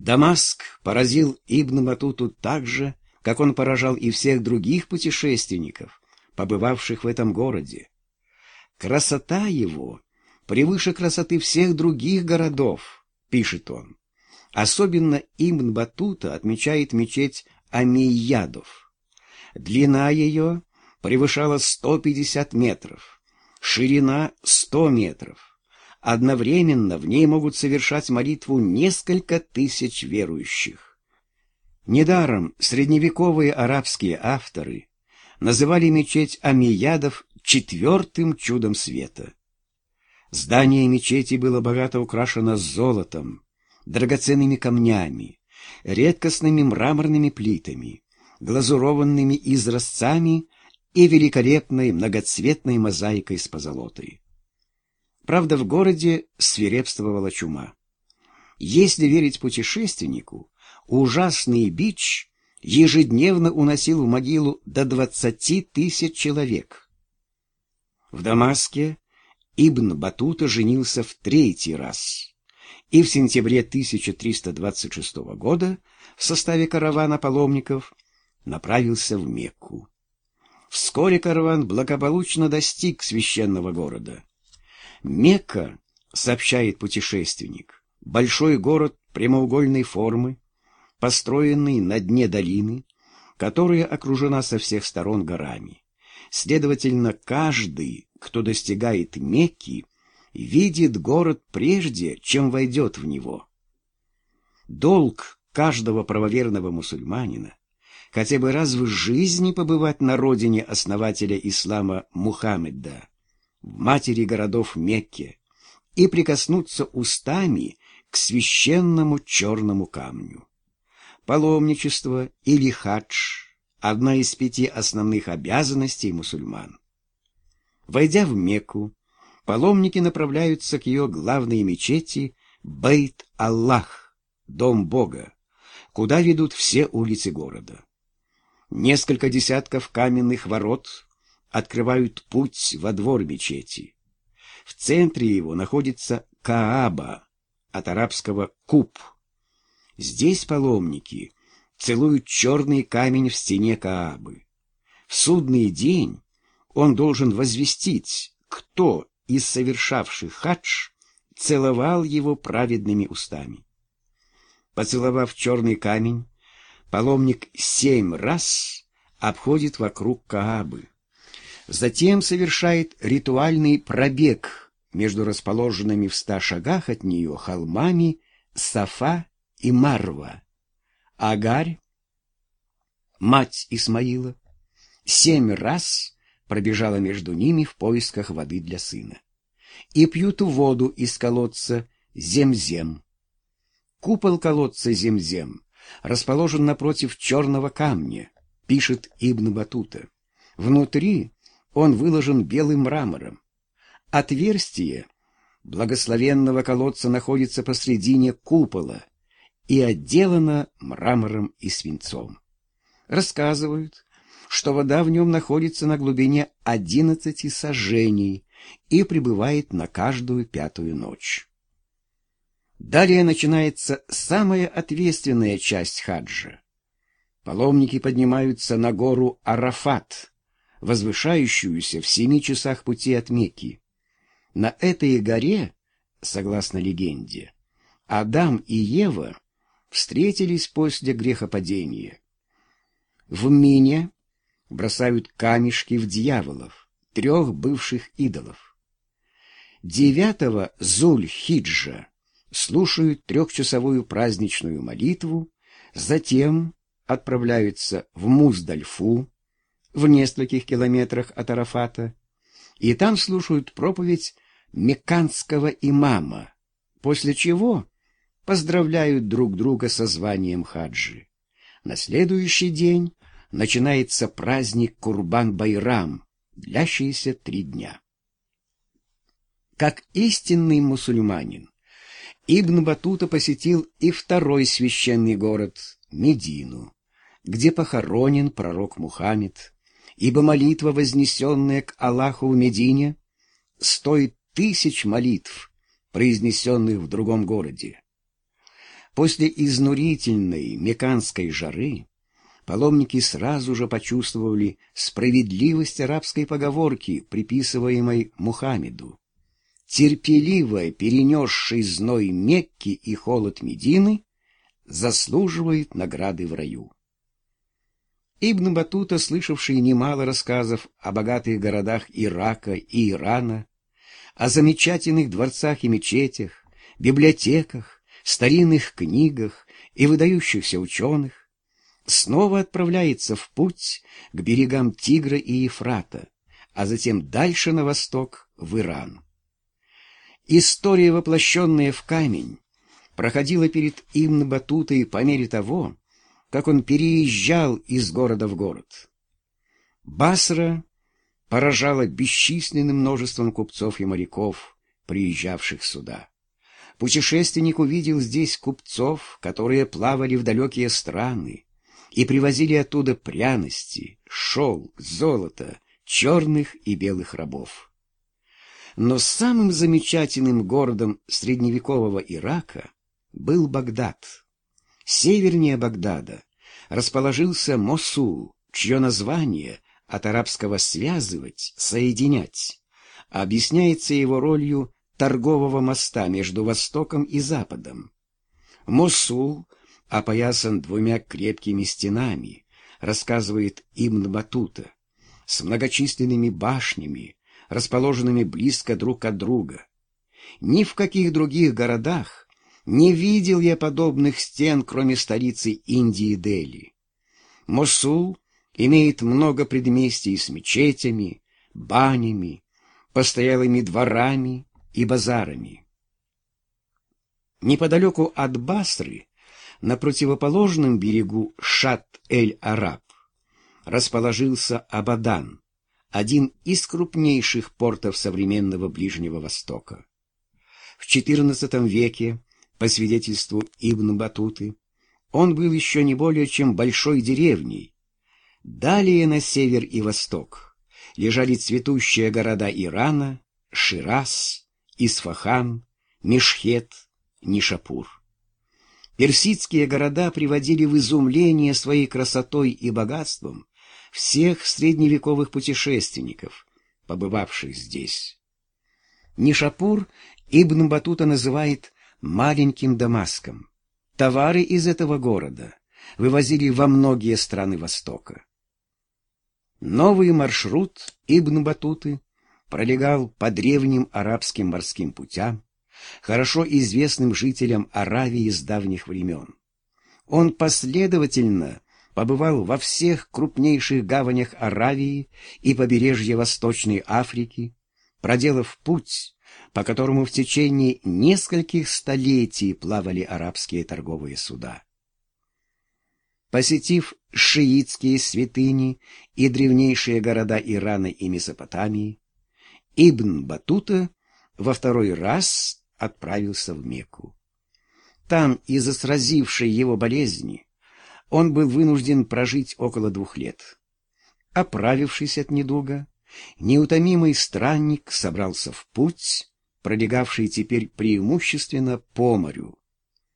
Дамаск поразил Ибн Батуту так же, как он поражал и всех других путешественников, побывавших в этом городе. Красота его превыше красоты всех других городов, пишет он. Особенно Ибн Батута отмечает мечеть Амиядов. Длина ее превышала 150 метров, ширина 100 метров. Одновременно в ней могут совершать молитву несколько тысяч верующих. Недаром средневековые арабские авторы называли мечеть Амиядов четвертым чудом света. Здание мечети было богато украшено золотом, драгоценными камнями, редкостными мраморными плитами, глазурованными изразцами и великолепной многоцветной мозаикой с позолотой. Правда, в городе свирепствовала чума. Если верить путешественнику, ужасный бич ежедневно уносил в могилу до двадцати тысяч человек. В Дамаске Ибн Батута женился в третий раз, и в сентябре 1326 года в составе каравана паломников направился в Мекку. Вскоре караван благополучно достиг священного города. Мекка, сообщает путешественник, большой город прямоугольной формы, построенный на дне долины, которая окружена со всех сторон горами. Следовательно, каждый, кто достигает Мекки, видит город прежде, чем войдет в него. Долг каждого правоверного мусульманина хотя бы раз в жизни побывать на родине основателя ислама Мухаммеда, матери городов Мекке, и прикоснуться устами к священному черному камню. Паломничество или хадж – одна из пяти основных обязанностей мусульман. Войдя в Мекку, паломники направляются к ее главной мечети Бейт-Аллах, Дом Бога, куда ведут все улицы города. Несколько десятков каменных ворот открывают путь во двор мечети. В центре его находится Кааба, от арабского «куб». Здесь паломники целуют черный камень в стене Каабы. В судный день он должен возвестить, кто из совершавших хадж целовал его праведными устами. Поцеловав черный камень, паломник семь раз обходит вокруг Каабы. Затем совершает ритуальный пробег между расположенными в ста шагах от нее холмами Сафа и Марва. Агарь, мать Исмаила, семь раз пробежала между ними в поисках воды для сына. И пьют воду из колодца Земзем. Купол колодца Земзем расположен напротив черного камня, пишет Ибн Батута. Внутри он выложен белым мрамором. Отверстие благословенного колодца находится посредине купола и отделано мрамором и свинцом. Рассказывают, что вода в нем находится на глубине одиннадцати сажений и пребывает на каждую пятую ночь. Далее начинается самая ответственная часть хаджа. Паломники поднимаются на гору Арафат, возвышающуюся в семи часах пути от Мекки. На этой горе, согласно легенде, Адам и Ева встретились после грехопадения. В Мине бросают камешки в дьяволов, трех бывших идолов. Девятого Зуль-Хиджа слушают трехчасовую праздничную молитву, затем отправляются в Муздальфу, в нескольких километрах от Арафата, и там слушают проповедь мекканского имама, после чего поздравляют друг друга со званием хаджи. На следующий день начинается праздник Курбан-Байрам, длящийся три дня. Как истинный мусульманин, Ибн Батута посетил и второй священный город – Медину, где похоронен пророк Мухаммед, ибо молитва, вознесенная к Аллаху в Медине, стоит тысяч молитв, произнесенных в другом городе. После изнурительной меканской жары паломники сразу же почувствовали справедливость арабской поговорки, приписываемой Мухаммеду. Терпеливо перенесший зной Мекки и холод Медины заслуживает награды в раю. Ибн Батута, слышавший немало рассказов о богатых городах Ирака и Ирана, о замечательных дворцах и мечетях, библиотеках, старинных книгах и выдающихся ученых, снова отправляется в путь к берегам Тигра и Ефрата, а затем дальше на восток, в Иран. История, воплощенная в камень, проходила перед Ибн Батутой по мере того, как он переезжал из города в город. Басра поражала бесчисленным множеством купцов и моряков, приезжавших сюда. Путешественник увидел здесь купцов, которые плавали в далекие страны и привозили оттуда пряности, шелк, золото, черных и белых рабов. Но самым замечательным городом средневекового Ирака был Багдад. Севернее Багдада расположился Мосул, чье название от арабского «связывать», «соединять», объясняется его ролью торгового моста между Востоком и Западом. Мосул опоясан двумя крепкими стенами, рассказывает Ибн Батута, с многочисленными башнями, расположенными близко друг от друга. Ни в каких других городах не видел я подобных стен, кроме столицы Индии Дели. Мосул имеет много предместий с мечетями, банями, постоялыми дворами и базарами. Неподалеку от Басры, на противоположном берегу Шат-эль-Араб, расположился Абадан, один из крупнейших портов современного Ближнего Востока. В XIV веке, по свидетельству Ибн Батуты, он был еще не более чем большой деревней. Далее на север и восток лежали цветущие города Ирана, Шираз, Исфахан, Мешхет, Нишапур. Персидские города приводили в изумление своей красотой и богатством всех средневековых путешественников, побывавших здесь. Нишапур Ибн Батута называет «маленьким Дамаском». Товары из этого города вывозили во многие страны Востока. Новый маршрут Ибн Батуты пролегал по древним арабским морским путям, хорошо известным жителям Аравии с давних времен. Он последовательно побывал во всех крупнейших гаванях Аравии и побережья Восточной Африки, проделав путь, по которому в течение нескольких столетий плавали арабские торговые суда. Посетив шиитские святыни и древнейшие города Ирана и Месопотамии, Ибн Батута во второй раз отправился в Мекку. Там, из-за сразившей его болезни, он был вынужден прожить около двух лет. Оправившись от недуга, неутомимый странник собрался в путь, пролегавший теперь преимущественно по морю,